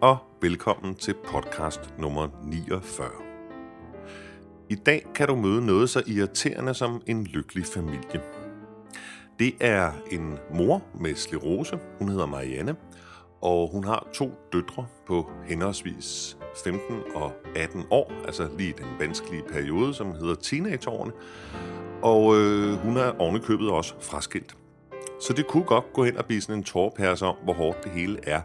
og velkommen til podcast nummer 49. I dag kan du møde noget så irriterende som en lykkelig familie. Det er en mor med slerose, hun hedder Marianne, og hun har to døtre på henholdsvis 15 og 18 år, altså lige den vanskelige periode, som hedder teenageårene, og øh, hun er ovenikøbet også fraskilt. Så det kunne godt gå hen og blive sådan en tårpærse om, hvor hårdt det hele er.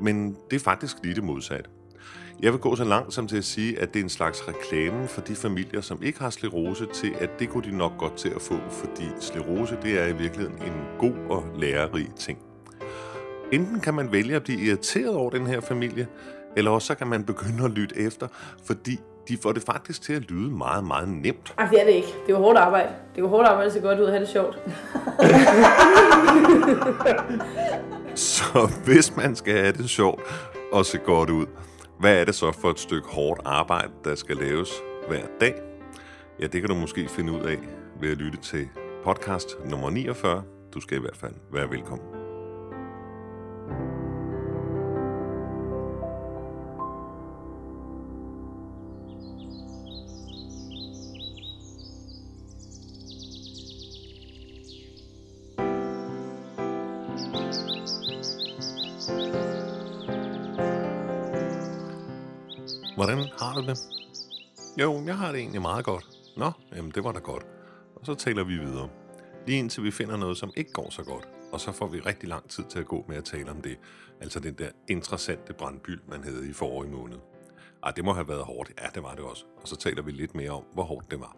Men det er faktisk lige det modsatte. Jeg vil gå så langt som til at sige, at det er en slags reklame for de familier, som ikke har sklerose, til at det kunne de nok godt til at få, fordi sklerose det er i virkeligheden en god og lærerig ting. Enten kan man vælge at blive irriteret over den her familie, eller også så kan man begynde at lytte efter, fordi de får det faktisk til at lyde meget, meget nemt. Ej, det er det ikke. Det er jo hårdt arbejde. Det er jo hårdt arbejde at se godt ud og have det sjovt. Så hvis man skal have det sjovt og se godt ud, hvad er det så for et stykke hårdt arbejde, der skal laves hver dag? Ja, det kan du måske finde ud af ved at lytte til podcast nummer 49. Du skal i hvert fald være velkommen. Jeg har det egentlig meget godt. Nå, jamen det var da godt. Og så taler vi videre. Lige indtil vi finder noget, som ikke går så godt. Og så får vi rigtig lang tid til at gå med at tale om det. Altså den der interessante brandbyld, man havde i forrige måned. Ej, det må have været hårdt. Ja, det var det også. Og så taler vi lidt mere om, hvor hårdt det var.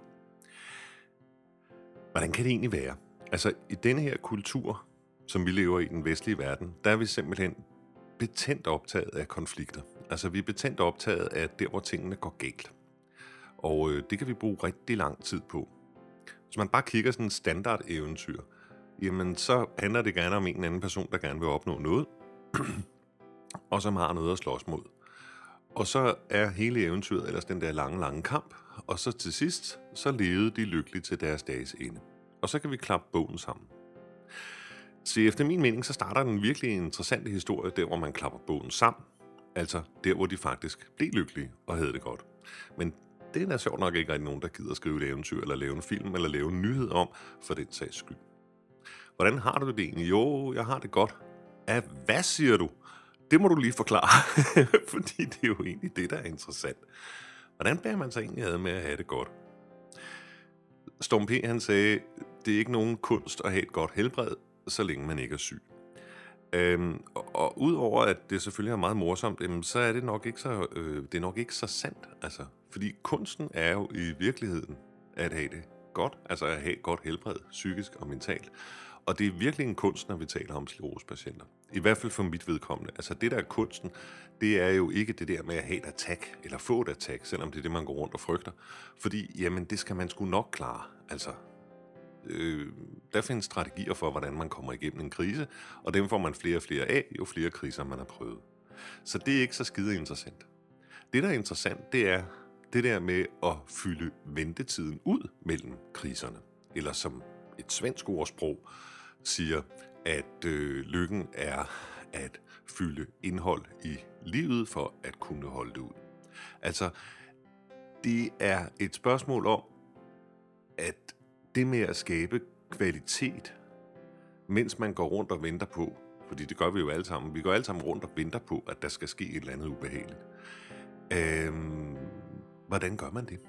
Hvordan kan det egentlig være? Altså, i denne her kultur, som vi lever i den vestlige verden, der er vi simpelthen betændt optaget af konflikter. Altså, vi er betændt optaget af der, hvor tingene går galt. Og øh, det kan vi bruge rigtig lang tid på. Hvis man bare kigger sådan en standard eventyr, jamen så handler det gerne om en eller anden person, der gerne vil opnå noget, og som har noget at slås mod. Og så er hele eventyret ellers den der lange, lange kamp, og så til sidst, så levede de lykkeligt til deres dages ende. Og så kan vi klappe bogen sammen. Se, efter min mening, så starter den virkelig interessante historie, der hvor man klapper bogen sammen. Altså der, hvor de faktisk blev lykkelige og havde det godt. Men det er der sjovt nok ikke rigtig nogen, der gider skrive et eventyr, eller lave en film, eller lave en nyhed om, for den sags skyld. Hvordan har du det egentlig? Jo, jeg har det godt. Af hvad siger du? Det må du lige forklare, fordi det er jo egentlig det, der er interessant. Hvordan bærer man sig egentlig ad med at have det godt? Storm P. han sagde, det er ikke nogen kunst at have et godt helbred, så længe man ikke er syg. Øhm, og, og udover at det selvfølgelig er meget morsomt, jamen, så er det nok ikke så, øh, det er nok ikke så sandt. Altså, fordi kunsten er jo i virkeligheden at have det godt, altså at have godt helbred, psykisk og mentalt. Og det er virkelig en kunst, når vi taler om sklerosepatienter. I hvert fald for mit vedkommende. Altså det der er kunsten, det er jo ikke det der med at have et attack, eller få et attack, selvom det er det, man går rundt og frygter. Fordi, jamen, det skal man sgu nok klare. Altså, øh, der findes strategier for, hvordan man kommer igennem en krise, og dem får man flere og flere af, jo flere kriser man har prøvet. Så det er ikke så skide interessant. Det, der er interessant, det er det der med at fylde ventetiden ud mellem kriserne. Eller som et svensk ordsprog siger, at øh, lykken er at fylde indhold i livet for at kunne holde det ud. Altså, det er et spørgsmål om, at det med at skabe kvalitet, mens man går rundt og venter på, fordi det gør vi jo alle sammen, vi går alle sammen rundt og venter på, at der skal ske et eller andet ubehageligt. Øhm, hvordan gør man det?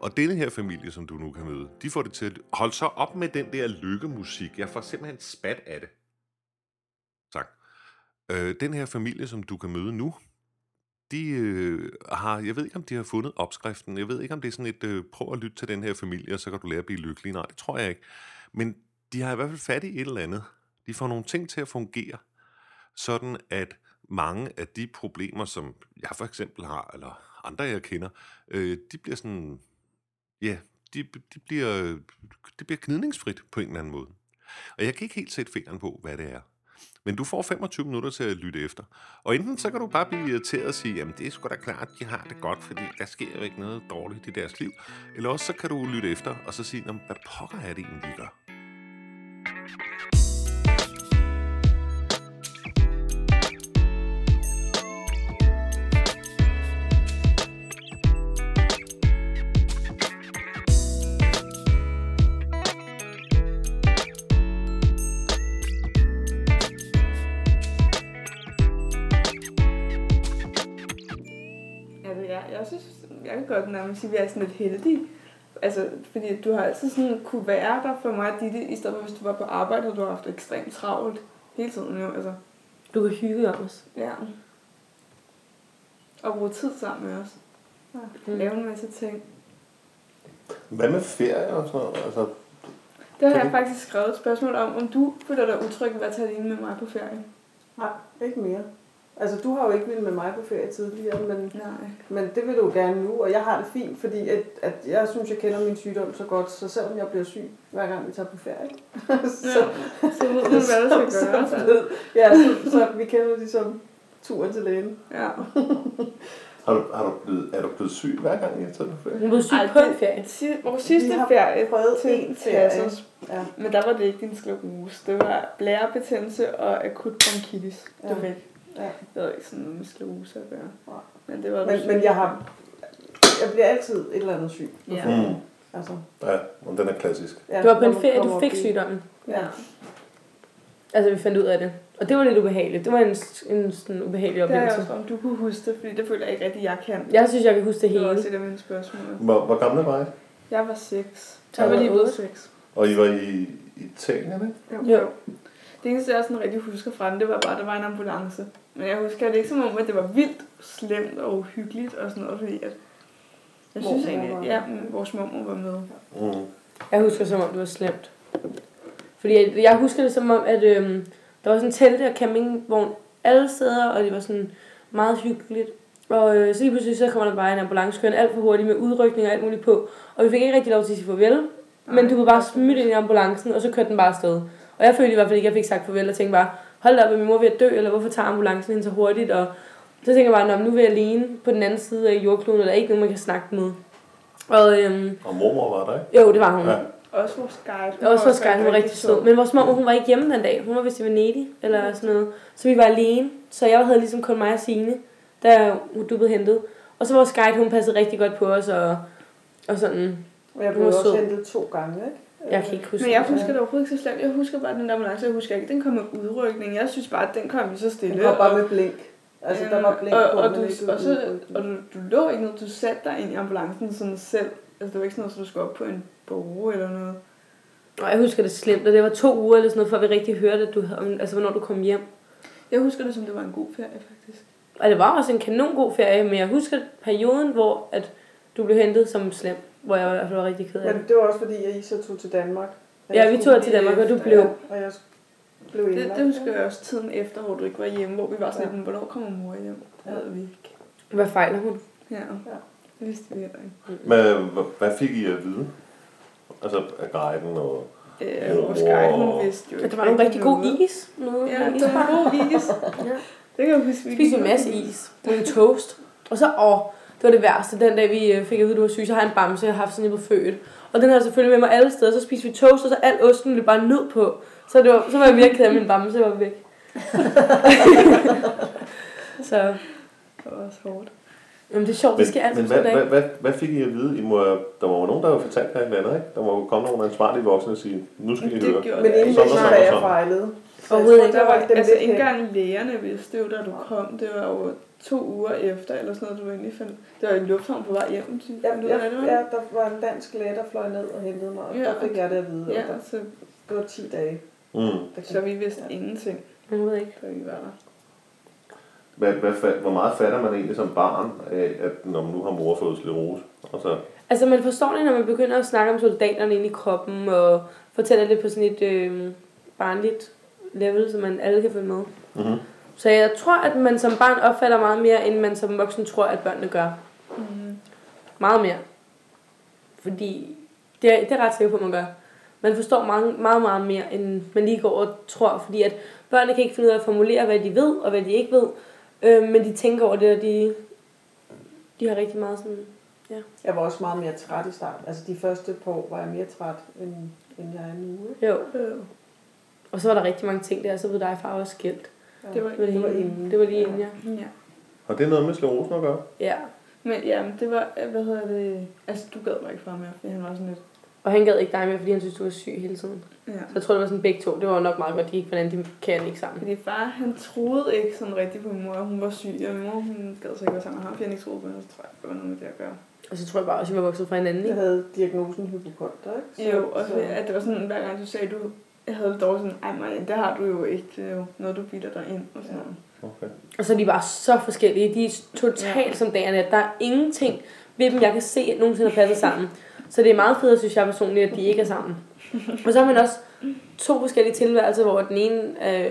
Og denne her familie, som du nu kan møde, de får det til at holde så op med den der lykkemusik. Jeg får simpelthen spat af det. Tak. Øh, den her familie, som du kan møde nu, de øh, har, jeg ved ikke om de har fundet opskriften, jeg ved ikke om det er sådan et, øh, prøv at lytte til den her familie, og så kan du lære at blive lykkelig. Nej, det tror jeg ikke. Men de har i hvert fald fat i et eller andet. De får nogle ting til at fungere, sådan at mange af de problemer, som jeg for eksempel har, eller andre jeg kender, øh, de bliver sådan, ja, de, de bliver, det bliver gnidningsfrit på en eller anden måde. Og jeg kan ikke helt sætte fingeren på, hvad det er. Men du får 25 minutter til at lytte efter. Og enten så kan du bare blive irriteret og sige, jamen det er sgu da klart, at de har det godt, fordi der sker jo ikke noget dårligt i deres liv. Eller også så kan du lytte efter og så sige, jamen, hvad pokker er det egentlig, de gør? Nærmest sige, at vi er sådan lidt heldige. Altså, fordi du har altid sådan kunne være der for mig, Ditte, i stedet for hvis du var på arbejde, og du har haft ekstremt travlt hele tiden jo, altså. Du kan hygge om os. Ja. Og bruge tid sammen med os. Ja. Mm. Lave en masse ting. Hvad med ferie og sådan noget? Altså, Det har jeg du- faktisk skrevet et spørgsmål om, om du føler dig utryg ved at tage alene med mig på ferie. Nej, ikke mere. Altså, du har jo ikke ville med mig på ferie tidligere, men, Nej. men det vil du gerne nu, og jeg har det fint, fordi at, at jeg synes, jeg kender min sygdom så godt, så selvom jeg bliver syg, hver gang vi tager på ferie, så, Ja. Så ved du, hvad der skal gøres. så, altså. ja, så, så vi kender ligesom turen til lægen. Ja. har du, har du blevet, er du blevet syg hver gang, I har taget på ferie? Hun blev syg Ej, på det- en ferie. Si- Vores sidste Vi har ferie prøvet til en ferie. Tassos, Ja. men der var det ikke din sklerose. Det var blærebetændelse og akut bronkitis. Det var Ja. væk. Ja. Det havde ikke sådan noget med sklerose at gøre. Nej. Men det var Men, men jeg har, jeg bliver altid et eller andet syg. Ja. Mm. Altså, Ja, og den er klassisk. ja, Du var på en ferie, du fik sygdommen. Ja. Altså, vi fandt ud af det. Og det var lidt ubehageligt. Det var en, en sådan ubehagelig Det er jeg oplevelse. også, om du kunne huske det, fordi det føler jeg ikke rigtig, jeg kan. Jeg synes, jeg kan huske det Det var hele. også et af mine spørgsmål. Hvor, hvor gamle var I? Jeg var 6. Så jeg var lige ude. 6. Og I var i Italien, ikke? Jo. Det eneste, jeg sådan rigtig husker fra den, det var bare, at der var en ambulance. Men jeg husker det ikke som om, at det var vildt slemt og uhyggeligt og sådan noget, fordi at jeg synes Mormor egentlig, var- ja, vores mormor var med. Mm. Jeg husker som om, det var slemt. Fordi jeg, jeg husker det som om, at øhm, der var sådan telte og campingvogn alle steder, og det var sådan meget hyggeligt. Og øh, så lige pludselig så kommer der bare en ambulance kørende alt for hurtigt med udrykning og alt muligt på. Og vi fik ikke rigtig lov til at sige farvel. Men du kunne bare smide ind i ambulancen, og så kørte den bare afsted. Og jeg følte i hvert fald ikke, at jeg fik sagt farvel, og tænkte bare, hold op, min mor ved at dø, eller hvorfor tager ambulancen hende så hurtigt? Og så tænker jeg bare, "Nå, men nu er vi alene på den anden side af jordkloden, og der er ikke nogen, man kan snakke med. Og øhm, Og mormor var der, ikke? jo, det var hun. Ja. Også vores guide. Og også vores guide, hun var rigtig sød. Men vores mor, hun var ikke hjemme den dag. Hun var vist i Venedig, eller sådan noget. Så vi var alene. Så jeg havde ligesom kun mig og Signe, da du blev hentet. Og så vores guide, hun passede rigtig godt på os, og, og sådan, Og jeg Hun blev også sød. hentet to gange, ikke? Jeg kan ikke huske Men jeg husker det overhovedet ikke så slemt. Jeg husker bare den ambulance, jeg husker ikke, den kom med udrykning. Jeg synes bare, at den kom så stille. Den kom bare med blink. Altså, der var blink og, på, og, men du, ikke og, så, og du, du lå ikke ned, du satte dig ind i ambulancen sådan selv. Altså, det var ikke sådan noget, så du skulle op på en borger eller noget. Og jeg husker det slemt, og det var to uger eller sådan noget, før vi rigtig hørte, at du, havde- om- altså hvornår du kom hjem. Jeg husker det som, det var en god ferie, faktisk. Og det var også en kanon god ferie, men jeg husker perioden, hvor at du blev hentet som slem, hvor jeg i hvert fald var rigtig ked af. Men det var også fordi, at I så tog til Danmark. Ja, vi tog til Danmark, og du blev. ja, Og jeg blev Det, det husker jeg også tiden efter, hvor du ikke var hjemme, hvor vi var sådan Ja. lidt, "Men hvornår kommer mor hjem? Det Ja. havde vi ikke. Hvad fejler hun? Ja, Ja. det vidste vi heller ikke. Men hvad, fik I at vide? Altså af guiden og... Øh, vores guide, hun vidste jo ikke der var nogle rigtig god is. Noget Ja, der var god is. Ja. Det kan jeg huske. vi spiste en masse is. Og en toast. Og så, åh, det var det værste. Den dag, vi øh, fik at vide, at du var syg, så har jeg en bamse, jeg har haft sådan en på født. Og den har jeg selvfølgelig med mig alle steder. Så spiste vi toast, og så al osten blev bare nød på. Så, det var, så var jeg virkelig ked af, at min bamse var væk. så, Det var også hårdt. jamen det er sjovt, det sker altid men hvad, hvad, hvad, hvad fik I at vide? I må, der var jo nogen, der har fortalt jer et eller andet, ikke? Der må jo komme nogle ansvarlige voksne og sige, nu skal I Det høre. gjorde Men det inden det og så sådan og jeg jeg tror, der var altså ikke engang lægerne vidste det jo, da du kom. Det var jo to uger efter, eller sådan noget, du egentlig fandt. Det var i lufthavn på vej hjem. de Ja, af ja, det, var ja, der var en dansk læge, der fløj ned og hentede mig, og Ja. der fik jeg det at vide. Ja, og der, så, det var 10 dage. Mm. Der så vi vidste Ja. ingenting, Jeg ved ikke. da vi var der. Hvad, hvad, hvor meget fatter man egentlig som barn af, at når man nu har mor fået sklerose? Og så, Altså man forstår det, når man begynder at snakke om soldaterne inde i kroppen, og fortæller det på sådan et øh, barnligt level, så man alle kan følge med. mm-hmm. Så jeg tror, at man som barn opfatter meget mere, end man som voksen tror, at børnene gør. Mm. Meget mere. Fordi det er, det er ret sikker på, at man gør. Man forstår meget, meget, meget mere, end man lige går og tror. Fordi at børnene kan ikke finde ud af at formulere, hvad de ved, og hvad de ikke ved. Øh, men de tænker over det, og de, de har rigtig meget sådan... Jeg var også meget mere træt i starten. Altså de første par år var jeg mere træt, end, end jeg er nu. Jo. Øh, Og så var der rigtig mange ting der, så ved dig far også skilt. Det var- Det var, inden. det var lige inden, ja. ja. Har det noget med sklerosen at gøre? ja. Men ja, men det var, hvad hedder det, altså du gad mig ikke fra mere, fordi han var sådan lidt, Og han gad ikke dig med, fordi han synes, du var syg hele tiden. ja. Så jeg tror, det var sådan begge to. Det var nok meget godt, de gik hvordan de kan ikke sammen. Fordi far, han troede ikke sådan rigtigt på min mor, hun var syg, og min mor, hun gad så ikke være sammen med ham, fordi han ikke troede på hende, så tror jeg, det var noget med det at gøre. Og så tror jeg bare også, at vi var vokset fra hinanden, Jeg ikke? havde diagnosen hypokonter, ikke? Jo, og så, at det var sådan, hver gang du sagde, du jeg havde det dårligt sådan, ej Maja, det har du jo ikke, det er jo noget, du bilder dig ind og sådan noget. Okay. Og så er de bare så forskellige. De er totalt Ja. som dagerne. Der er ingenting ved dem, jeg kan se, at nogensinde har passet sammen. Så det er meget fedt, synes jeg personligt, at de ikke er sammen. Og så har man også to forskellige tilværelser, hvor den ene, øh,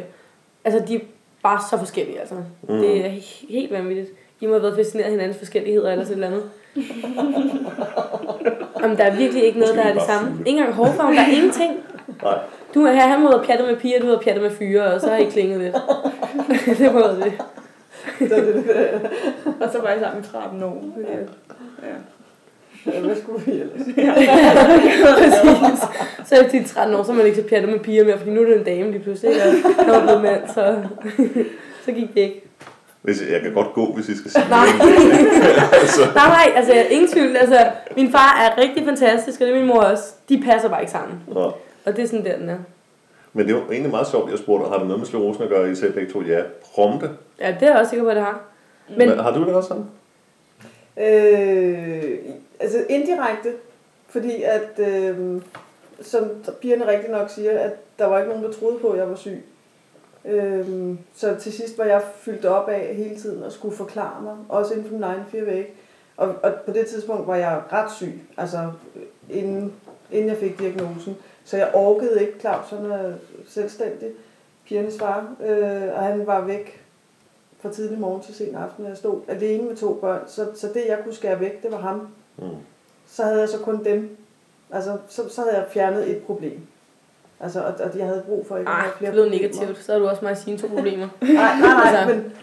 altså de er bare så forskellige, altså. Mm. Det er he- helt vanvittigt. I må have været fascineret af hinandens forskelligheder eller sådan noget andet. Jamen, der er virkelig ikke noget, Måske der er det samme. Ikke engang hårfarven, der er ingenting. Nej. Du er her, han må have pjattet med piger, du har pjattet med fyre, og så har I klinget lidt. det må være det. Og så var jeg sammen i 13 år. At- ja. Ja, hvad skulle vi ellers? Præcis. Så efter de 13 år, så er man ikke så pjattet med piger mere, fordi nu er det en dame lige pludselig, og når er blevet mand, så, så gik det ikke. Hvis jeg, jeg kan godt gå, hvis I skal sige Nej. det. altså, Nej, nej, altså ingen tvivl. Altså, min far er rigtig fantastisk, og det er min mor også. De passer bare ikke sammen. nå. Og det er sådan der, den er. Men det var egentlig meget sjovt, jeg spurgte, har det noget med sklerosen at gøre, I selv begge to? Ja, prompte. Ja, det er jeg også sikker på, at det har. Men Men, har du det også sådan? Øh, altså indirekte, fordi at, øh, som pigerne rigtig nok siger, at der var ikke nogen, der troede på, at jeg var syg. Øh, så til sidst var jeg fyldt op af hele tiden og skulle forklare mig, også inden for min egen fire væg. Og, og på det tidspunkt var jeg ret syg, altså inden, inden jeg fik diagnosen. Så jeg orkede ikke, Claus han er selvstændig, pigernes far, øh, og han var væk fra tidlig morgen til sen aften, og jeg stod alene med to børn. Så, så det, jeg kunne skære væk, det var ham. Mm. Så havde jeg så kun dem. Altså, så, så havde jeg fjernet et problem. Altså, og, og jeg havde brug for ikke at ej, have flere det problemer. negativt. Så har du også mig sine to problemer. Nej, nej, nej, Altså. men...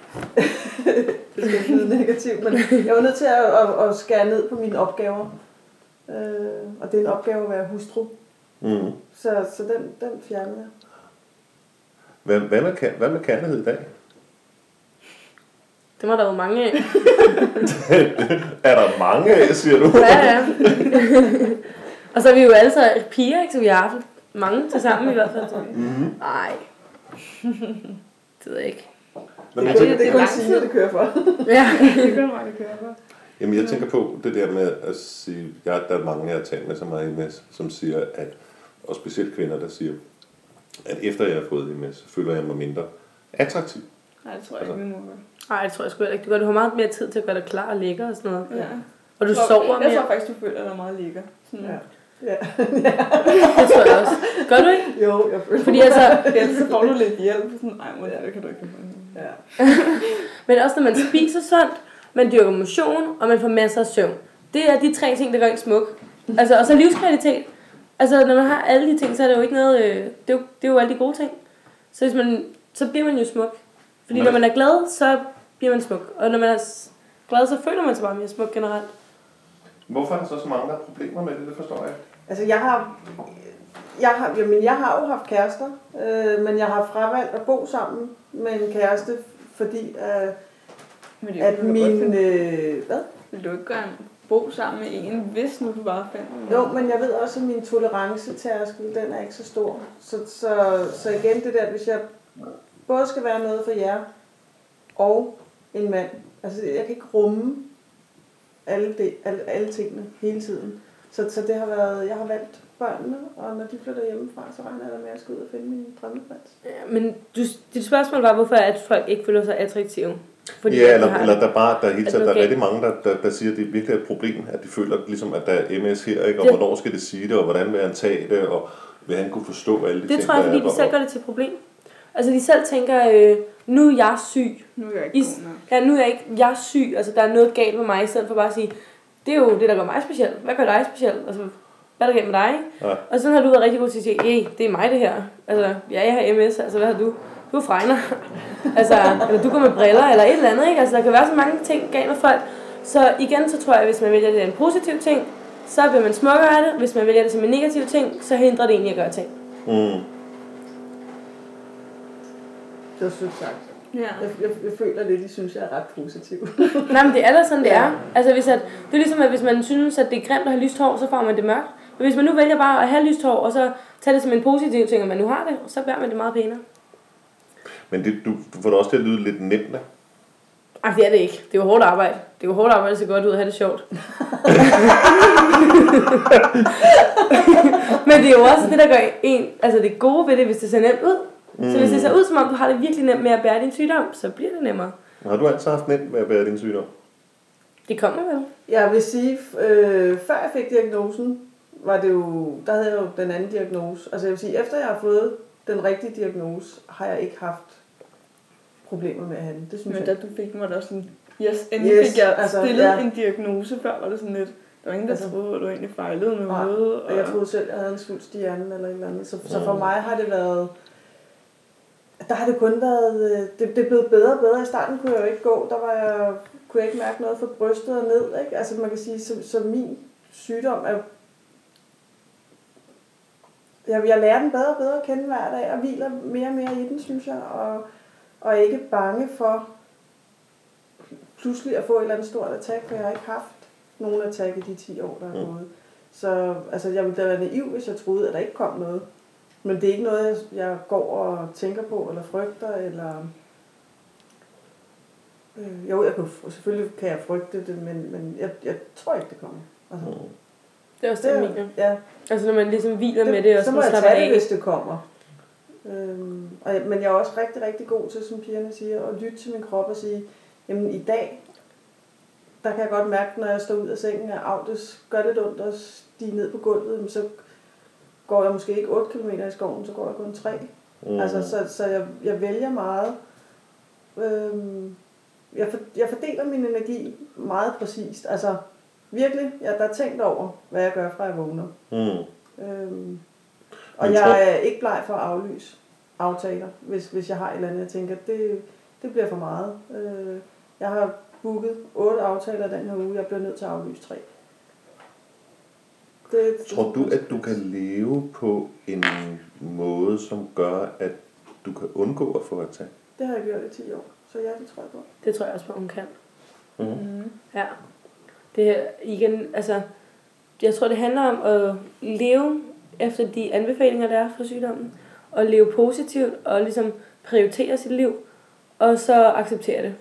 det skal ikke lyde negativt, men jeg var nødt til at, at, at skære ned på mine opgaver. Øh, og det er en opgave at være hustru. Mm. Så, så den, den fjernede jeg. Hvad, hvad, med, hvad med kærlighed i dag? Det må der jo mange af. Er der mange af, siger du? Ja, ja. og så er vi jo alle så piger, ikke? Så vi har haft mange til sammen i hvert fald. Mm-hmm. Nej. Det ved jeg ikke. Men Det, jeg det, tænker, det, det er kun sige, det kører for. Ja. Det kan meget køre for. jamen, jeg tænker på det der med at sige, jeg, der er mange, jeg har talt med, som har MS, som siger, at, og specielt kvinder, der siger, at efter jeg har fået MS, føler jeg mig mindre attraktiv. Nej, det tror jeg ikke, vi må gøre. Nej, det tror jeg sgu ikke. Du, gør, du har meget mere tid til at gøre dig klar og lækker og sådan noget. Ja. Og du Jeg tror- sover Jeg mere. tror faktisk, du føler dig meget lækker. Sådan, Ja. Ja. Det tror jeg også. Gør du ikke? Jo, jeg føler Fordi altså, Ellers så får du lidt hjælp. Sådan, nej, mor, det kan du ikke. Ja. men også når man spiser sundt, man dyrker motion, og man får masser af søvn. Det er de tre ting, der gør en smuk. Altså, og så livskvalitet. Altså, når man har alle de ting, så er det jo ikke noget... Øh, det, er jo, det er jo alle de gode ting. Så, hvis man, så bliver man jo smuk. Fordi Men- når man er glad, så bliver man smuk. Og når man er glad, så føler man sig bare mere smuk generelt. Hvorfor er der så så mange, der har problemer med det? Det forstår jeg ikke. Altså, jeg har, jeg har, jamen, jeg har jo haft kærester, øh, men jeg har fravalgt at bo sammen med en kæreste, fordi øh, Men det at min... Øh, hvad? Vil du ikke gerne bo sammen med en, hvis nu du bare fandt? Jo, men jeg ved også, at min tolerancetærskel, den er ikke så stor. Så, så, så igen det der, hvis jeg både skal være noget for jer og en mand. Altså, jeg kan ikke rumme alle, det, alle, alle tingene hele tiden. Så, så det har været, jeg har valgt børnene, og når de flytter hjemmefra, så regner jeg med at skal ud og finde min drømmeprins. Ja, men du, dit spørgsmål var, hvorfor at folk ikke føler sig attraktive. Fordi ja, de eller, har- eller der bare, der, er taget, det der er rigtig mange, der, der, der siger, at det virkelig er et problem, at de føler, ligesom, at der er MS her, ikke? og Det- hvornår skal det sige det, og hvordan vil han tage det, og vil han kunne forstå alle de Det ting, tror jeg, fordi er, de selv gør det til et problem. Altså de selv tænker, øh, nu er jeg syg. Nu er jeg ikke I, ja, nu er jeg ikke, jeg er syg. Altså der er noget galt med mig, i stedet for bare at sige, det er jo det, der gør mig speciel. Hvad gør dig speciel? Altså, hvad er der galt med dig? Ja. Og sådan har du været rigtig god til at sige, hey, det er mig det her. Altså, ja, jeg har MS, altså hvad har du? Du er fregner. altså, eller du går med briller, eller et eller andet, ikke? Altså, der kan være så mange ting galt med folk. Så igen, så tror jeg, at hvis man vælger det en positiv ting, så bliver man smukkere af det. Hvis man vælger det som en negativ ting, så hindrer det egentlig at gøre ting. Mm. Det var sødt sagt. Ja. Jeg, jeg, jeg føler lidt, de synes, jeg er ret positiv. Nej, men det er da sådan, det Ja. er. Altså, hvis at, det er ligesom, at hvis man synes, at det er grimt at have lyst hår, så får man det mørkt. Men hvis man nu vælger bare at have lyst hår, og så tage det som en positiv ting, at man nu har det, så bliver man det meget pænere. Men det, du, du får det også til at lyde lidt nemt, ikke? Ej, det er det ikke. Det er jo hårdt arbejde. Det er jo hårdt arbejde, så godt ud og have det sjovt. Men det er jo også det, der gør en, altså det gode ved det, hvis det ser nemt ud. Mm. Så hvis det ser ud, som om du har det virkelig nemt med at bære din sygdom, så bliver det nemmere. Har du altid haft nemt med at bære din sygdom? Det kommer vel. Jeg vil sige, øh, før jeg fik diagnosen, var det jo, der havde jeg jo den anden diagnose. Altså jeg vil sige, efter jeg har fået den rigtige diagnose, har jeg ikke haft problemer med at den. Det synes Men jeg. da du fik mig, der sådan, yes, endelig Yes, fik jeg altså, stillet ja. en diagnose. Før var det sådan lidt, der var ingen, der Altså- troede, at du egentlig fejlede med Nej, noget. Og jeg troede selv, jeg havde en svulst i hjernen eller et eller andet. Så, så for mig har det været... Der har det kun været... øh, Det, det er blevet bedre og bedre. I starten kunne jeg jo ikke gå. Der var jeg, kunne jeg ikke mærke noget fra brystet og ned. Ikke? Altså man kan sige, så, så min sygdom er... Jeg, jeg lærer den bedre og bedre at kende hver dag, og hviler mere og mere i den, synes jeg. Og, og ikke bange for pludselig at få et eller andet stort attack, for jeg har ikke haft nogen attack i de 10 år, der er Mm. gået. Så altså, jeg ville da være naiv, hvis jeg troede, at der ikke kom noget. Men det er ikke noget, jeg- går og tænker på, eller frygter, eller... Øh, jo, jeg kan, selvfølgelig kan jeg frygte det, men, men jeg, jeg tror ikke, det kommer. Altså, Mm. Det er også det, jeg mener. ja, Altså når man ligesom hviler med det, og så må sådan jeg tage det, af. hvis det kommer. Øhm, og, men jeg er også rigtig, rigtig god til, som pigerne siger, at lytte til min krop og sige, jamen i dag, der kan jeg godt mærke, når jeg står ud af sengen, at af, det gør lidt ondt at stige ned på gulvet, så går jeg måske ikke 8 km i skoven, så går jeg kun 3. Mm. Altså, så, så jeg, jeg vælger meget. Øhm, jeg, for, jeg fordeler min energi meget præcist. Altså, virkelig, jeg der er tænkt over, hvad jeg gør, fra jeg vågner. Mm. Øhm, og jeg tror- er ikke bleg for at aflyse aftaler, hvis, hvis jeg har et eller andet, jeg tænker, det, det bliver for meget. Øh, jeg har booket otte aftaler den her uge, jeg bliver nødt til at aflyse tre. Det, Tror du, at du kan leve på en måde, som gør, at du kan undgå at få attack? Det har jeg gjort i 10 år, så ja, det tror jeg på. Det tror jeg også på, hun kan. Mm. Mm. Ja. Det er igen, altså, jeg tror, det handler om at leve efter de anbefalinger, der er for sygdommen, og leve positivt, og ligesom prioritere sit liv, og så acceptere det.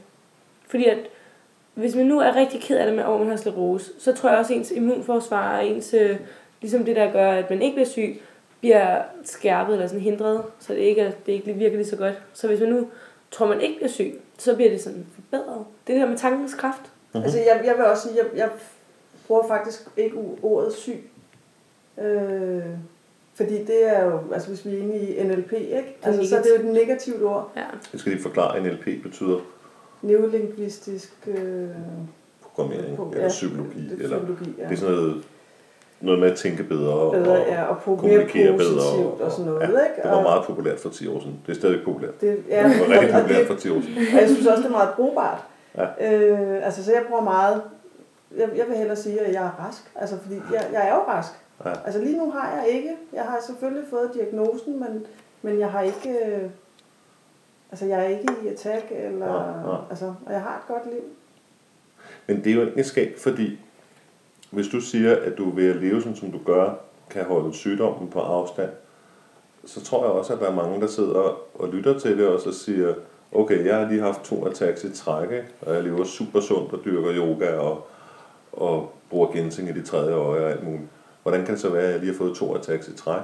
Fordi at, hvis man nu er rigtig ked af det med, at man har sklerose, så tror jeg også, at ens immunforsvar og ens, øh, ligesom det, der gør, at man ikke bliver syg, bliver skærpet eller sådan hindret, så det ikke, er, det ikke virker lige så godt. Så hvis man nu tror, man ikke bliver syg, så bliver det sådan forbedret. Det er det der med tankens kraft. Mhm. Altså, jeg, jeg vil også sige, jeg, jeg bruger faktisk ikke ordet syg. Øh, fordi det er jo, altså hvis vi er inde i NLP, ikke? Altså, så er det jo et negativt ord. Ja. Jeg skal lige forklare, at NLP betyder Neolingvistisk øh, programmering, på- eller psykologi, det er eller psykologi, ja. det er sådan noget, noget med at tænke bedre, og, bedre, ja, og mere kommunikere bedre. og, og sådan noget, ja, ikke? Det var Og meget populært for 10 år siden. Det er stadig populært. det, Ja, ja, det var rigtig og populært det, for 10 år siden. og jeg synes også, det er meget brugbart. Ja. Øh, altså, så jeg bruger meget, jeg, jeg vil hellere sige, at jeg er rask. Altså, fordi jeg, jeg er jo rask. Ja. Altså lige nu har jeg ikke. Jeg har selvfølgelig fået diagnosen, men, men jeg har ikke... Øh, altså jeg er ikke i attack, eller... Ja, ja. Altså, og jeg har et godt liv. Men det er jo egentlig skægt, fordi hvis du siger, at du ved at leve sådan, som du gør, kan holde sygdommen på afstand, så tror jeg også, at der er mange, der sidder og lytter til det, og så siger, okay, jeg har lige haft to attacks i træk, ikke? og jeg lever super sundt og dyrker yoga og, og bruger ginseng i de tredje øje og alt muligt. Hvordan kan det så være, at jeg lige har fået to attacks i træk?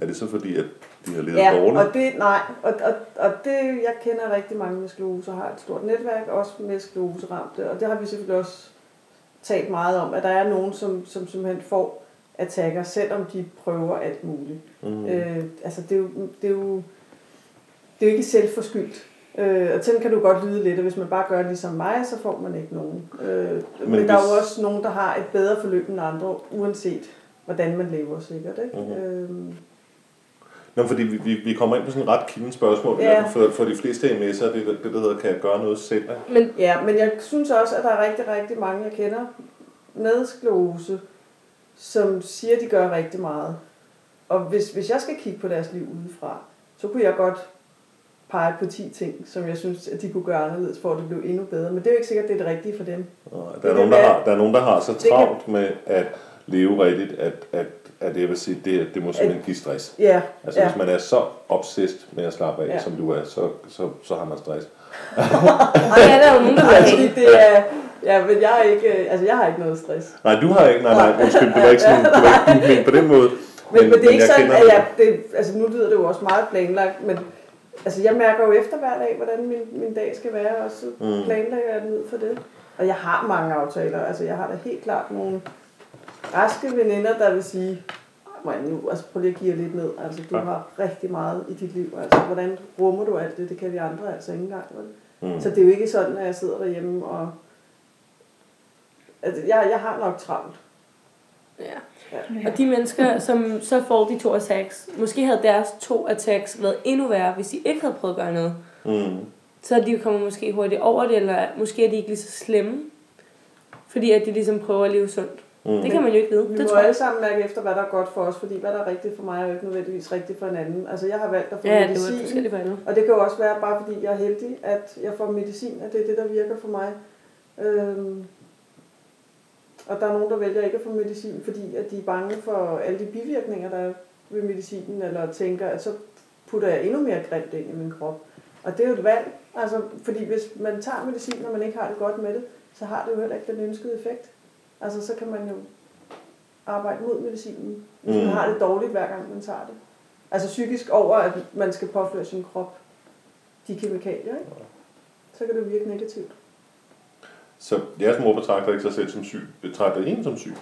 Er det så fordi, at de har levet Ja, dårligt? og det, nej, og, og, og det, jeg kender rigtig mange med sklerose, har et stort netværk, også med skleroseramte, og det har vi selvfølgelig også talt meget om, at der er nogen, som, som simpelthen får attacker, selvom de prøver alt muligt. Mm. Øh, altså, det er, jo, det, er jo, det er jo ikke selvforskyldt. Øh, og sådan kan du godt lyde lidt, og hvis man bare gør ligesom mig, så får man ikke nogen. Øh, men, Men men der er hvis- jo også nogen, der har et bedre forløb end andre, uanset hvordan man lever sikkert. Ikke? Mhm. Øh, Nå, fordi vi, vi, vi kommer ind på sådan et ret kilden spørgsmål, Ja. for, for de fleste MS'er, det, det, det der hedder, kan jeg gøre noget selv? Ikke? Men Ja, men jeg synes også, at der er rigtig, rigtig mange, jeg kender med sklerose, som siger, at de gør rigtig meget. Og hvis, hvis jeg skal kigge på deres liv udefra, så kunne jeg godt pege på 10 ting, som jeg synes, at de kunne gøre anderledes, for at det blev endnu bedre. Men det er jo ikke sikkert, at det er det rigtige for dem. Og Der er, nogen, der, har, der er nogen, der har så Det kan- travlt med at leve rigtigt, at, at, at jeg vil sige, det, det må simpelthen give stress. Ja, Altså ja. hvis man er så obsessed med at slappe af, Ja. som du er, så, så, så har man stress. ja, der er jo nogen, der fordi det er, Ja, men jeg, er ikke, øh, altså, jeg har ikke noget stress. Nej, du har ikke, nej, nej, undskyld, det var ikke sådan, det var ikke mente på den måde. Men, men, men det er ikke sådan, at jeg, det, altså nu lyder det jo også meget planlagt, men altså jeg mærker jo efter hver dag, hvordan min, min dag skal være, og så Mm. planlægger jeg den ud for det. Og jeg har mange aftaler, altså jeg har da helt klart nogle raske veninder, der vil sige, jeg nu, altså prøv lige at give jer lidt ned, altså du Ja. har rigtig meget i dit liv, altså hvordan rummer du alt det, det kan vi andre altså ikke engang. Vel? Mm. Så det er jo ikke sådan, at jeg sidder derhjemme og, altså jeg, jeg har nok travlt. Ja. Ja. Og de mennesker, som så får de to attacks, måske havde deres to attacks været endnu værre, hvis de ikke havde prøvet at gøre noget. Mm. Så de kommer måske hurtigt over det, eller måske er de ikke lige så slemme. Fordi at de ligesom prøver at leve sundt. Mm. Det kan man jo ikke vide. Vi Det må tror jeg. alle sammen mærke efter, hvad der er godt for os, fordi hvad der er rigtigt for mig, er jo ikke nødvendigvis rigtigt for en anden. Altså jeg har valgt at få Ja, det medicin, forskelligt for alle. og det kan jo også være bare fordi jeg er heldig, at jeg får medicin, at det er det, der virker for mig. Øhm, og der er nogen, der vælger ikke at få medicin, fordi at de er bange for alle de bivirkninger, der er ved medicinen, eller tænker, at så putter jeg endnu mere grimt ind i min krop. Og det er jo et valg, altså, fordi hvis man tager medicin, og man ikke har det godt med det, så har det jo heller ikke den ønskede effekt. Altså, så kan man jo arbejde mod medicinen, hvis man Mm. har det dårligt, hver gang man tager det. Altså psykisk over, at man skal påføre sin krop de kemikalier, ikke? så kan det virke negativt. Så jeres mor betragter ikke sig selv som syg. Betragter en som syg?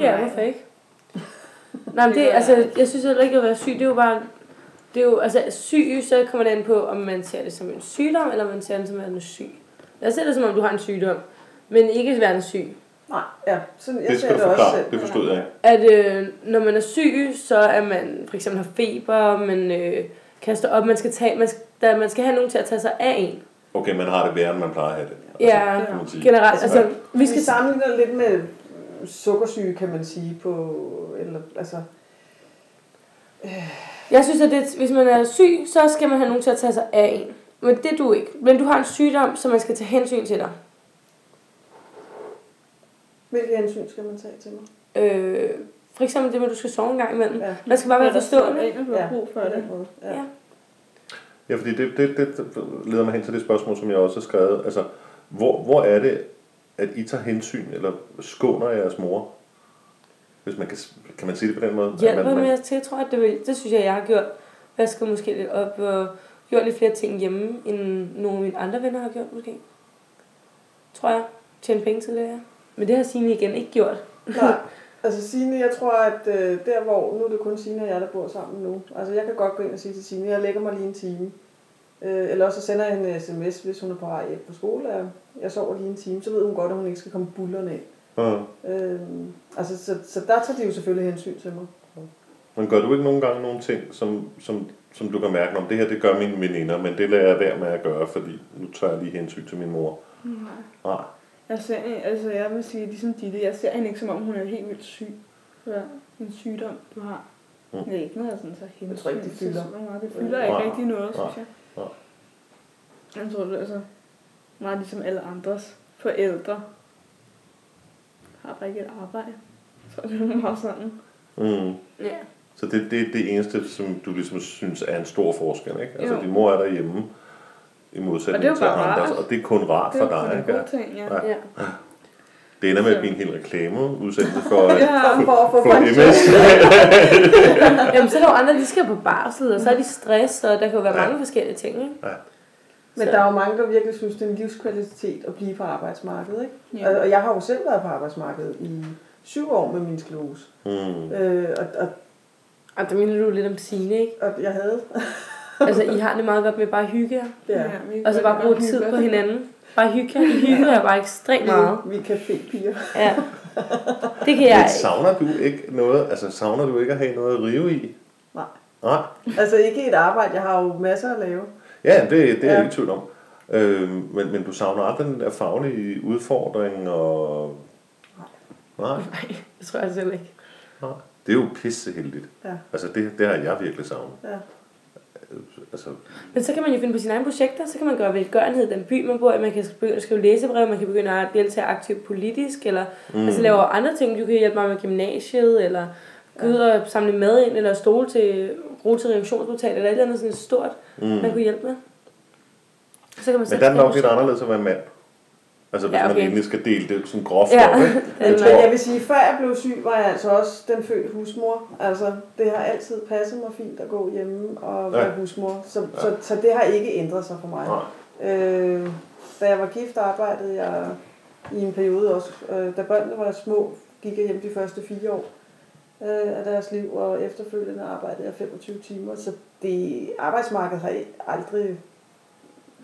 Ja, hvorfor ikke? Nej, men det, altså, jeg synes heller ikke at være syg, det er jo bare, det er jo, altså syg, så kommer det an på, om man ser det som en sygdom, eller man ser det som en syg. Jeg ser det som om, du har en sygdom, men ikke være en syg. Nej, ja, sådan, jeg Det skal du også forklare. selv. Det forstod jeg ikke. At øh, når man er syg, så er man for eksempel har feber, man øh, kaster op, man skal, tage, man, skal, der, man skal have nogen til at tage sig af en. Okay, man har det værre, end man plejer at have det. Ja, kan man sige. generelt. Altså, vi Vi skal sammenligne lidt med sukkersyge, kan man sige, på, eller, altså, Jeg synes, at det, hvis man er syg, så skal man have nogen til at tage sig af en. Men det er du ikke. Men du har en sygdom, så man skal tage hensyn til dig. Hvilke hensyn skal man tage til mig? Øh, for eksempel det med, at du skal sove en gang imellem. Ja. Man skal bare være forstående. En, du har brug for det. Ja. Ja. Ja, fordi det, det, det, leder mig hen til det spørgsmål, som jeg også har skrevet. Altså, hvor, hvor er det, at I tager hensyn, eller skåner jeres mor? Hvis man kan, kan man sige det på den måde? At Hjælper man, man, mere til, tror jeg. Det, vil, det synes jeg, jeg har gjort. Vasket måske lidt op og gjort lidt flere ting hjemme, end nogle af mine andre venner har gjort måske. Tror jeg. Tjene penge til det, ja. Men det har Signe igen ikke gjort. Nej, altså Signe, jeg tror, at øh, der hvor, nu er det kun Signe og jeg, der bor sammen nu. Altså jeg kan godt gå ind og sige til Signe, jeg lægger mig lige en time. Øh, eller også så sender jeg hende en sms, hvis hun er på vej hjem på skole. og Jeg sover lige en time, så ved hun godt, at hun ikke skal komme bullerne ind. ja. Øh, altså, så, så der tager de jo selvfølgelig hensyn til mig. men gør du ikke nogle gange nogle ting, som, som, som du kan mærke, om det her, det gør mine veninder, men det lader jeg være med at gøre, fordi nu tager jeg lige hensyn til min mor. Nej. Nej. Jeg ser, hende- altså jeg vil sige, ligesom Ditte, jeg ser hende ikke som om, hun er helt vildt syg. For en sygdom, du har. Mm. Det er ikke noget, sådan tager hensyn Jeg tror ikke, det fylder. så meget. Det fylder ikke rigtig noget, synes jeg. Nej. Jeg tror, det er altså meget ligesom alle andres forældre. Har bare ikke et arbejde. Så er det meget sådan. Mm. Ja. Så det, det er det eneste, som du ligesom synes er en stor forskel, ikke? Altså, Jo. din mor er derhjemme, i modsætning Og det er jo til bare andres, rart. og det er kun rart Det for er dig, en ikke? god ting, ja. Ja. ja. Det ender med at blive en hel reklameudsendelse for, Ja. for, For at få for pension. MS. Jamen, så er der jo andre, de skal på barsel, og så er de stress, og der kan jo være Ja. mange forskellige ting, ikke? Men Så- der er jo mange, der virkelig synes, det er en livskvalitet at blive på arbejdsmarkedet. Ikke? Ja. Og- Og jeg har jo selv været på arbejdsmarkedet i syv år med min sklerose. Mm. Øh, og, og, Og der minder du lidt om Signe, ikke? og jeg havde... Altså, I har det meget godt med bare at hygge jer. Ja. Og så bare bruge hygge tid på hinanden. Bare hygge jer. I hygger jer bare ekstremt meget. Vi, er cafépiger. Ja. Det kan jeg ikke. savner du ikke noget, altså savner du ikke at have noget at rive i? Nej. Nej? Altså ikke et arbejde, jeg har jo masser at lave. Ja, det, det er jeg Ja. ikke i tvivl om. Øh, men, men du savner aldrig den der faglige udfordring og... Nej, Nej, det tror jeg selv ikke. nej. Det er jo pisseheldigt. Ja. Altså, det, det har jeg virkelig savnet. Ja. Altså, Men så kan man jo finde på sine egne projekter, så kan man gøre velgørenhed i den by, man bor i. Man kan begynde at skrive læsebrev, man kan begynde at deltage aktivt politisk, eller mm. altså lave andre ting. Du kan hjælpe mig med gymnasiet, eller gå ud og samle mad ind, eller stole til, bruge til reaktionsportal, eller et eller andet sådan stort, mm. man kunne hjælpe med. Så kan man men der er nok lidt anderledes at være mand. Altså hvis Ja, okay. man egentlig skal dele det sådan groft Ja. op, ikke? Den Jeg Men tror, jeg vil sige, før jeg blev syg, var jeg altså også den fødte husmor. Altså, det har altid passet mig fint at gå hjemme og være Ja. husmor. Så, Ja. så, så det har ikke ændret sig for mig. Nej. Øh, da jeg var gift, arbejdede jeg i en periode også. Øh, da børnene var små, gik jeg hjem de første fire år øh, af deres liv, og efterfølgende arbejdede jeg 25 timer. Så det arbejdsmarkedet har aldrig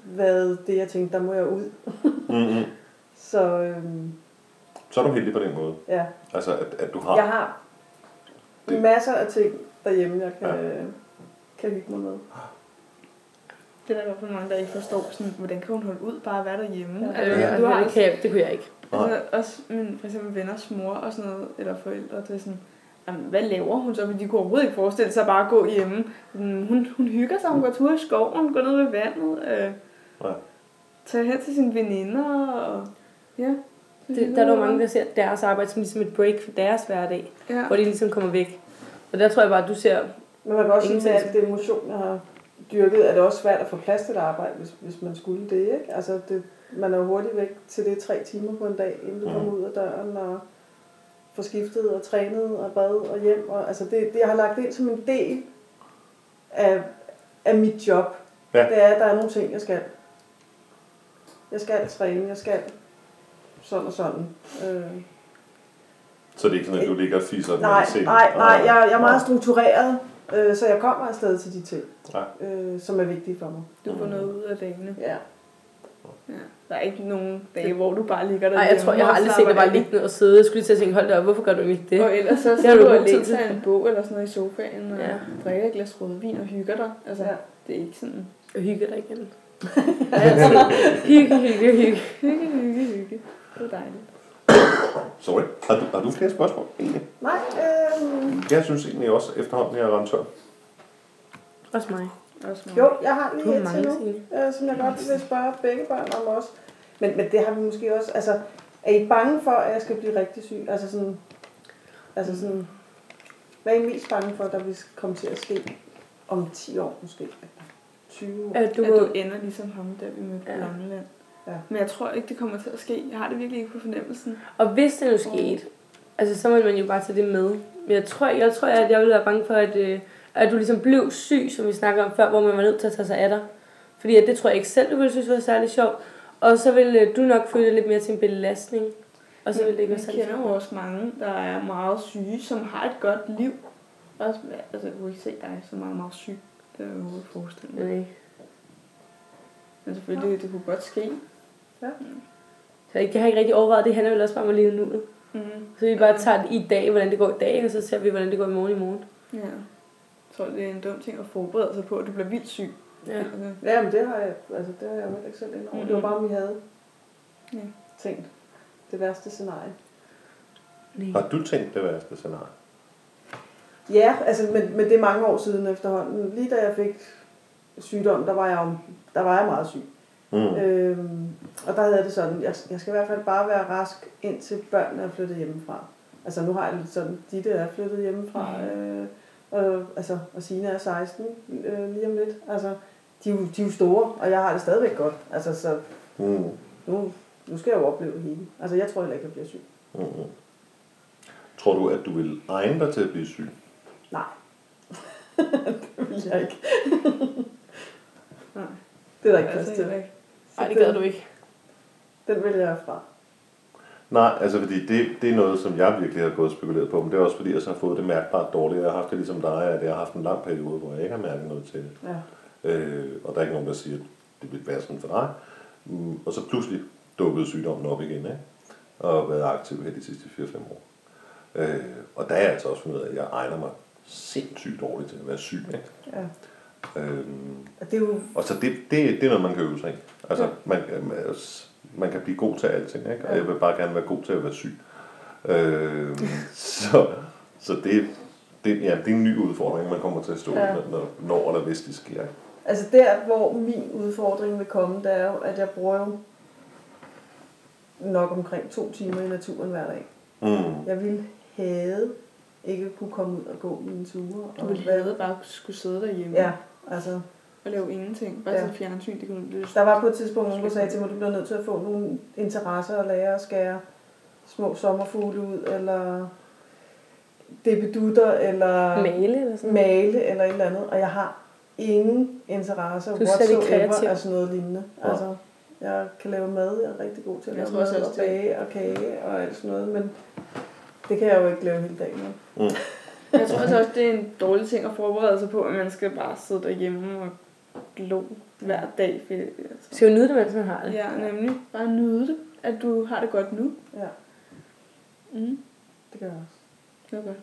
været det, jeg tænkte, der må jeg ud. Mm-hmm. Så øh, Så er du heldig på den måde. ja, Altså, at, at du har... jeg har Det- masser af ting derhjemme, jeg kan, ja. kan hygge mig med. Det er der hvert fald mange, der ikke forstår, sådan, hvordan kan hun holde ud bare at være derhjemme? Ja. Altså, Ja, du har det, kan jeg, det kunne jeg ikke. altså, også min, for eksempel venners mor og sådan noget, eller forældre, det er sådan, jamen, hvad laver hun så? For de kunne overhovedet ikke forestille sig bare at gå hjemme. Hun, hun hygger sig, hun går tur i skoven, går ned ved vandet, øh, Ja. Tager hen til sine veninder, og ja. Det, der er jo mange, der ser deres arbejde som ligesom et break for deres hverdag, Ja. hvor de ligesom kommer væk. Og der tror jeg bare, at du ser... Men man kan også sige, alt det emotion, jeg har dyrket, er det også svært at få plads til et arbejde, hvis, hvis man skulle det, ikke? Altså, det, man er jo hurtigt væk til det tre timer på en dag, inden du Mhm. kommer ud af døren, og får skiftet og trænet og bad og hjem. Og, altså, det, det jeg har lagt ind som en del af, af mit job, Ja. det er, at der er nogle ting, jeg skal. Jeg skal træne, jeg skal sådan og sådan. Øh, Så det er ikke sådan, at du ligger og fiser den Nej, i sengen? nej, nej, jeg, jeg er meget Nej. struktureret, øh, så jeg kommer afsted til de ting, Ja. øh, som er vigtige for mig. Du får noget ud af dagene. Ja. Ja. Der er ikke nogen dage, hvor du bare ligger der Nej, jeg tror, jeg har aldrig set dig bare ligge ned og sidde. Jeg skulle lige til at tænke, hold da op, hvorfor gør du ikke det? Og ellers så sidder du og læser en bog eller sådan noget i sofaen, og Ja. drikker et glas rødvin og hygger dig. Altså, Ja. det er ikke sådan Og hygge dig igen. Hygge, hygge, hygge. hygge, hygge, hygge. Det er dejligt. Sorry. Har du, har du flere spørgsmål egentlig? Nej, øh, Jeg synes egentlig også efterhånden, jeg er ramt tør. Også mig. Også meget. jo, jeg har lige et til nu, øh, som jeg godt vil spørge begge børn om også. Men, men det har vi måske også, altså, er I bange for, at jeg skal blive rigtig syg? Altså sådan, altså sådan, hvad er I mest bange for, der vil komme til at ske om 10 år måske? 20 år? At du, at du ender ligesom ham, der vi mødte på Ja. Langeland. Ja. Men jeg tror ikke, det kommer til at ske. Jeg har det virkelig ikke på fornemmelsen. og hvis det nu skete, altså så må man jo bare tage det med. Men jeg tror, jeg tror at jeg ville være bange for, at, øh, at du ligesom blev syg, som vi snakker om før, hvor man var nødt til at tage sig af dig. Fordi at det tror jeg ikke selv, du ville synes var særlig sjovt. Og så vil øh, du nok føle dig lidt mere til en belastning. Og så vil det ikke være særlig kender jo også mange, der er meget syge, som har et godt liv. Også, altså, jeg kunne ikke se dig så meget, meget syg. Det er jo overhovedet forestille mig. Nej. Men selvfølgelig, det kunne godt ske. Så jeg har ikke rigtig overvejet, det handler vel også bare om at leve nuet. Mm. Så vi bare tager det i dag, hvordan det går i dag, og så ser vi, hvordan det går i morgen i morgen. Ja. Jeg tror, det er en dum ting at forberede sig på, at du bliver vildt syg. Ja. Altså, Ja, men det har jeg, altså, det har jeg jo heller ikke selv ind over. Det var bare, om vi havde Ja. tænkt det værste scenarie. Nej. Har du tænkt det værste scenarie? Ja, altså, men, men det er mange år siden efterhånden. Lige da jeg fik sygdom, der var jeg, om, der var jeg meget syg. Mm. Øhm, og der havde jeg det sådan, jeg, jeg skal i hvert fald bare være rask, indtil børnene er flyttet hjemmefra. Altså nu har jeg lidt sådan, Ditte er flyttet hjemmefra, øh, og, altså, og Signe er 16 øh, lige om lidt. Altså, de, er jo- de er jo store, og jeg har det stadigvæk godt. Altså, så Mm. nu, nu skal jeg jo opleve det hele. Altså, jeg tror heller ikke, jeg bliver syg. Mm. Tror du, at du vil egne dig til at blive syg? Nej. det vil jeg ikke. Nej. Det er der ikke plads til. Nej, det gad du ikke. Den vælger jeg fra. Nej, altså fordi det, det er noget, som jeg virkelig har gået og spekuleret på, men det er også fordi, jeg så har fået det mærkbart dårligt. Jeg har haft det ligesom dig, at jeg har haft en lang periode, hvor jeg ikke har mærket noget til det. Ja. Øh, og der er ikke nogen, der siger, at det vil være sådan for dig. Mm, og så pludselig dukkede sygdommen op igen, ikke? og har været aktiv her de sidste 4-5 år. Øh, og der er jeg altså også fundet ud af, at jeg egner mig sindssygt dårligt til at være syg. Ikke? ja. Øhm, Og det er jo og så det, det, det er noget, man kan øve sig i. Altså, Ja. man, man, man kan blive god til alting, ikke? og Ja. jeg vil bare gerne være god til at være syg. Øhm, så så det, det, ja, det er en ny udfordring, man kommer til at stå Ja. ja. når, når eller hvis det sker. Altså der, hvor min udfordring vil komme, det er jo, at jeg bruger jo nok omkring to timer i naturen hver dag. Mm. Jeg ville have ikke kunne komme ud og gå mine ture. Du ville have bare skulle sidde derhjemme. Ja, altså, at lave ingenting. Bare Ja. til fjernsyn, det kunne løse. Der var på et tidspunkt nogen, der sagde til mig, at du bliver nødt til at få nogle interesser og lære at skære små sommerfugle ud, eller debedutter, eller Male eller sådan noget. male, eller et eller andet. Og jeg har ingen interesser Du er whatsoever kreativ. af sådan noget lignende. Ja. Altså, jeg kan lave mad, jeg er rigtig god til at Jeg lave mad og det- bage og kage og alt sådan noget, men det kan jeg jo ikke lave hele dagen. nu. Jeg tror altså også, det er en dårlig ting at forberede sig på, at man skal bare sidde derhjemme og glo hver dag. For, Du altså. skal jo nyde det, mens man har det. Ja, nemlig. Bare nyde det, at du har det godt nu. Ja, Mm. det gør jeg også. Det var godt.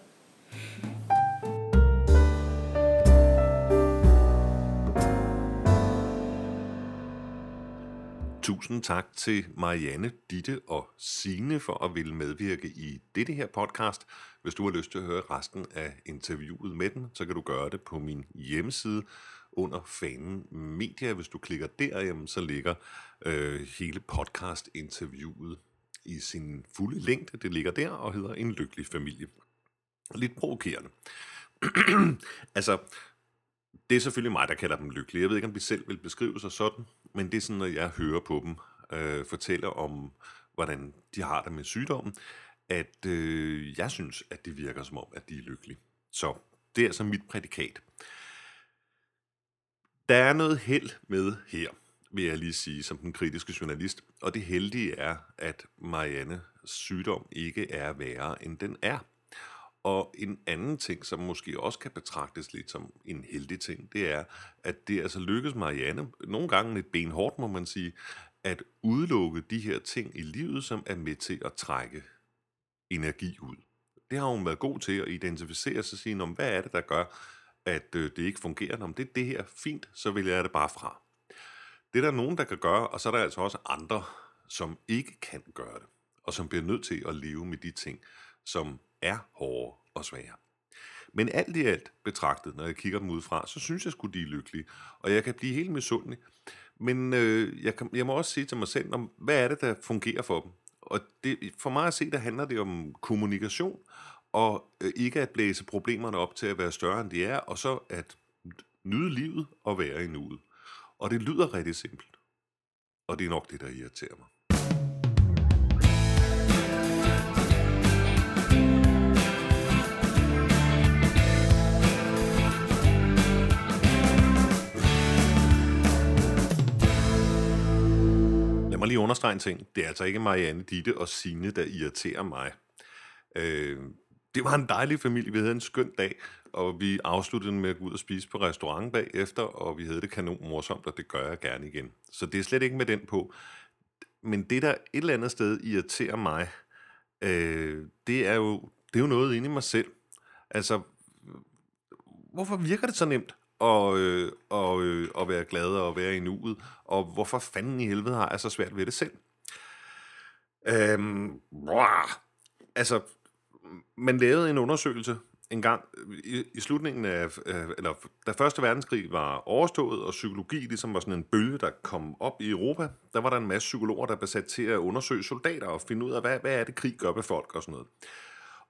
Tusind tak til Marianne, Ditte og Sine for at ville medvirke i dette her podcast. Hvis du har lyst til at høre resten af interviewet med den, så kan du gøre det på min hjemmeside under fanen Media. Hvis du klikker derhjemme, så ligger øh, hele podcast-interviewet i sin fulde længde. Det ligger der og hedder En Lykkelig Familie. Lidt provokerende. altså, det er selvfølgelig mig, der kalder dem lykkelige. Jeg ved ikke, om de selv vil beskrive sig sådan, men det er sådan, når jeg hører på dem øh, fortælle om, hvordan de har det med sygdommen, at øh, jeg synes, at det virker som om, at de er lykkelige. Så det er altså mit prædikat. Der er noget held med her, vil jeg lige sige, som den kritiske journalist. Og det heldige er, at Mariannes sygdom ikke er værre, end den er. Og en anden ting, som måske også kan betragtes lidt som en heldig ting, det er, at det altså lykkes Marianne, nogle gange lidt benhårdt må man sige, at udelukke de her ting i livet, som er med til at trække energi ud. Det har hun været god til at identificere sig og sige, om hvad er det, der gør, at øh, det ikke fungerer. Om det er det her fint, så vil jeg det bare fra. Det er der nogen, der kan gøre, og så er der altså også andre, som ikke kan gøre det, og som bliver nødt til at leve med de ting, som er hårde og svære. Men alt i alt betragtet, når jeg kigger dem udefra, så synes jeg skulle de er lykkelige. Og jeg kan blive helt misundelig. Men øh, jeg, kan, jeg må også sige til mig selv, om, hvad er det, der fungerer for dem? Og det, for mig at se, der handler det om kommunikation, og øh, ikke at blæse problemerne op til at være større, end de er, og så at nyde livet og være i nuet. Og det lyder rigtig simpelt. Og det er nok det, der irriterer mig. Lad mig lige understrege en ting. Det er altså ikke Marianne, Ditte og Sine, der irriterer mig. Øh, det var en dejlig familie. Vi havde en skøn dag, og vi afsluttede med at gå ud og spise på restaurant bagefter, og vi havde det kanon morsomt, og det gør jeg gerne igen. Så det er slet ikke med den på. Men det, der et eller andet sted irriterer mig, øh, det, er jo, det er jo noget inde i mig selv. Altså, hvorfor virker det så nemt og, øh, og, øh, og være glad og være i nuet, og hvorfor fanden i helvede har jeg så svært ved det selv? Øhm, brrr. altså, man lavede en undersøgelse en gang i, i slutningen af, øh, eller da Første Verdenskrig var overstået, og psykologi ligesom var sådan en bølge, der kom op i Europa, der var der en masse psykologer, der blev sat til at undersøge soldater og finde ud af, hvad, hvad er det, krig gør ved folk og sådan noget.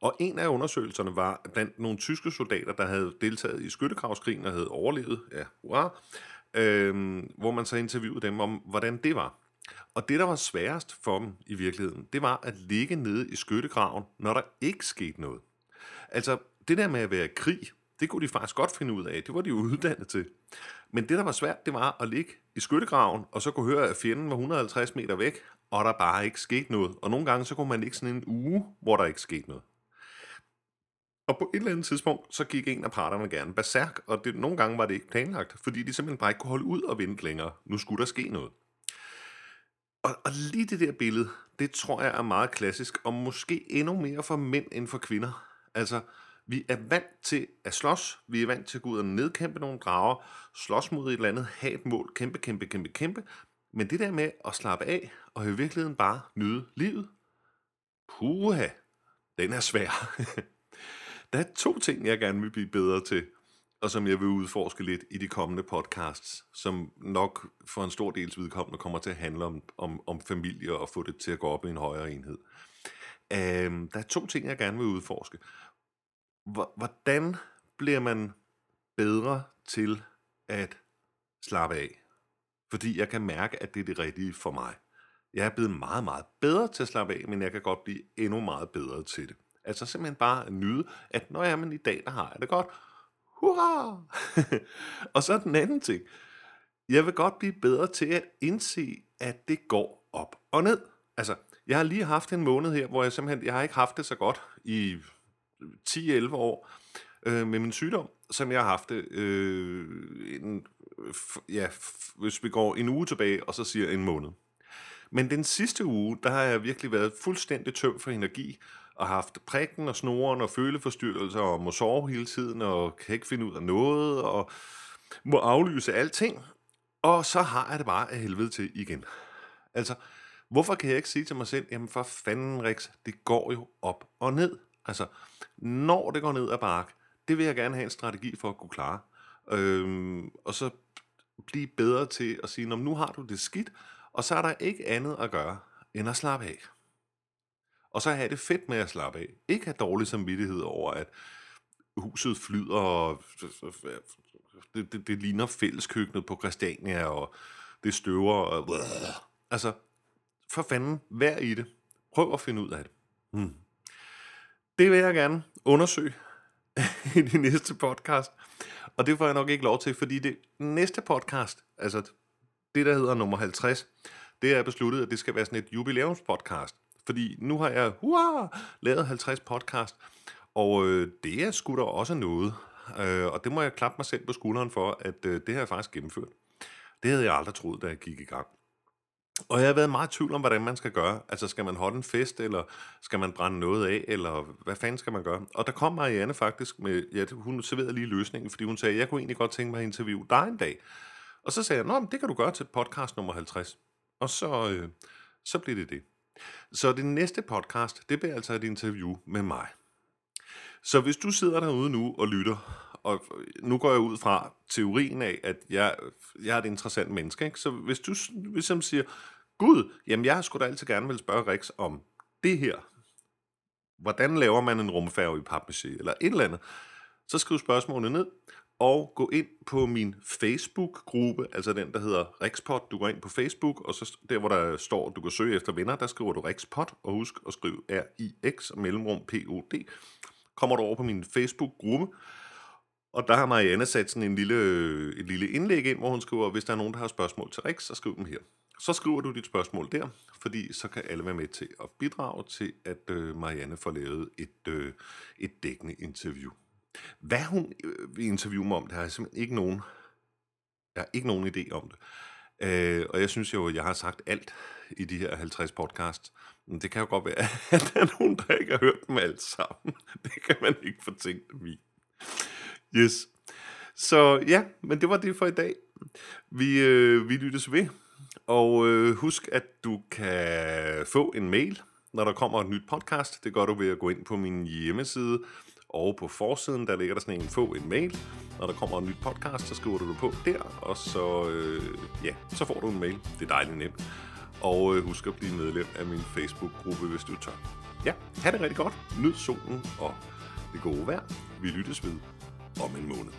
Og en af undersøgelserne var blandt nogle tyske soldater, der havde deltaget i skyttegravskrigen og havde overlevet, ja, hurra, øh, hvor man så interviewede dem om, hvordan det var. Og det, der var sværest for dem i virkeligheden, det var at ligge nede i skyttegraven, når der ikke skete noget. Altså, det der med at være i krig, det kunne de faktisk godt finde ud af. Det var de jo uddannet til. Men det, der var svært, det var at ligge i skyttegraven, og så kunne høre, at fjenden var 150 meter væk, og der bare ikke skete noget. Og nogle gange, så kunne man ligge sådan en uge, hvor der ikke skete noget. Og på et eller andet tidspunkt, så gik en af parterne gerne berserk, og det, nogle gange var det ikke planlagt, fordi de simpelthen bare ikke kunne holde ud og vente længere. Nu skulle der ske noget. Og, og lige det der billede, det tror jeg er meget klassisk, og måske endnu mere for mænd end for kvinder. Altså, vi er vant til at slås, vi er vant til at gå ud og nedkæmpe nogle drager, slås mod et eller andet, have et mål, kæmpe, kæmpe, kæmpe, kæmpe. Men det der med at slappe af, og i virkeligheden bare nyde livet, puha, den er svær. Der er to ting, jeg gerne vil blive bedre til, og som jeg vil udforske lidt i de kommende podcasts, som nok for en stor dels vedkommende kommer til at handle om, om, om familie og få det til at gå op i en højere enhed. Øhm, der er to ting, jeg gerne vil udforske. Hvordan bliver man bedre til at slappe af. Fordi jeg kan mærke, at det er det rigtige for mig. Jeg er blevet meget, meget bedre til at slappe af, men jeg kan godt blive endnu meget bedre til det. Altså simpelthen bare nyde, at når jeg er men i dag, der har jeg det godt. Hurra! og så den anden ting. Jeg vil godt blive bedre til at indse, at det går op og ned. Altså, jeg har lige haft en måned her, hvor jeg simpelthen, jeg har ikke haft det så godt i 10-11 år øh, med min sygdom, som jeg har haft det, øh, en, ja, hvis vi går en uge tilbage, og så siger en måned. Men den sidste uge, der har jeg virkelig været fuldstændig tøm for energi, og haft prikken og snoren og føleforstyrrelser, og må sove hele tiden, og kan ikke finde ud af noget, og må aflyse alting. Og så har jeg det bare af helvede til igen. Altså, hvorfor kan jeg ikke sige til mig selv, jamen for fanden Rex, det går jo op og ned. Altså, når det går ned ad bark, det vil jeg gerne have en strategi for at kunne klare. Øhm, og så blive bedre til at sige, nu har du det skidt, og så er der ikke andet at gøre, end at slappe af. Og så have det fedt med at slappe af. Ikke have dårlig samvittighed over, at huset flyder, og det, det, det ligner fælleskøkkenet på Christiania, og det støver, og altså, for fanden, vær i det. Prøv at finde ud af det. Hmm. Det vil jeg gerne undersøge i de næste podcast. Og det får jeg nok ikke lov til, fordi det næste podcast, altså det der hedder nummer 50, det er besluttet, at det skal være sådan et jubilæumspodcast. Fordi nu har jeg hurra, lavet 50 podcast, og øh, det er sgu da også noget. Øh, og det må jeg klappe mig selv på skulderen for, at øh, det har jeg faktisk gennemført. Det havde jeg aldrig troet, da jeg gik i gang. Og jeg har været meget i tvivl om, hvordan man skal gøre. Altså, skal man holde en fest, eller skal man brænde noget af, eller hvad fanden skal man gøre? Og der kom Marianne faktisk med, ja, hun serverede lige løsningen, fordi hun sagde, jeg kunne egentlig godt tænke mig at interviewe dig en dag. Og så sagde jeg, nå, men det kan du gøre til podcast nummer 50. Og så, øh, så blev det det. Så det næste podcast, det bliver altså et interview med mig. Så hvis du sidder derude nu og lytter, og nu går jeg ud fra teorien af, at jeg, jeg er et interessant menneske, ikke? så hvis du ligesom siger, Gud, jamen jeg skulle da altid gerne vil spørge Rex om det her. Hvordan laver man en rumfærge i papmaché, eller et eller andet. Så skriv spørgsmålet ned, og gå ind på min Facebook-gruppe, altså den, der hedder Rexpot. Du går ind på Facebook, og så der, hvor der står, du kan søge efter venner, der skriver du Rexpot, og husk at skrive R-I-X, mellemrum P-O-D. Kommer du over på min Facebook-gruppe, og der har Marianne sat sådan en lille, et lille indlæg ind, hvor hun skriver, hvis der er nogen, der har spørgsmål til Rex, så skriv dem her. Så skriver du dit spørgsmål der, fordi så kan alle være med til at bidrage til, at øh, Marianne får lavet et, øh, et dækkende interview. Hvad hun øh, vil interviewe mig om, det har jeg simpelthen ikke nogen, jeg har ikke nogen idé om det. Øh, og jeg synes jo, at jeg har sagt alt i de her 50 podcasts. Men det kan jo godt være, at der er nogen, der ikke har hørt dem alt sammen. Det kan man ikke få tænkt dem i. Yes. Så ja, men det var det for i dag. Vi, øh, vi lyttes ved. Og øh, husk, at du kan få en mail, når der kommer et nyt podcast. Det gør du ved at gå ind på min hjemmeside, og på forsiden, der ligger der sådan en få en mail. Når der kommer en ny podcast, så skriver du det på der, og så, øh, ja, så får du en mail. Det er dejligt nemt. Og øh, husk at blive medlem af min Facebook-gruppe, hvis du tør. Ja, ha' det rigtig godt. Nyd solen og det gode vejr. Vi lyttes ved om en måned.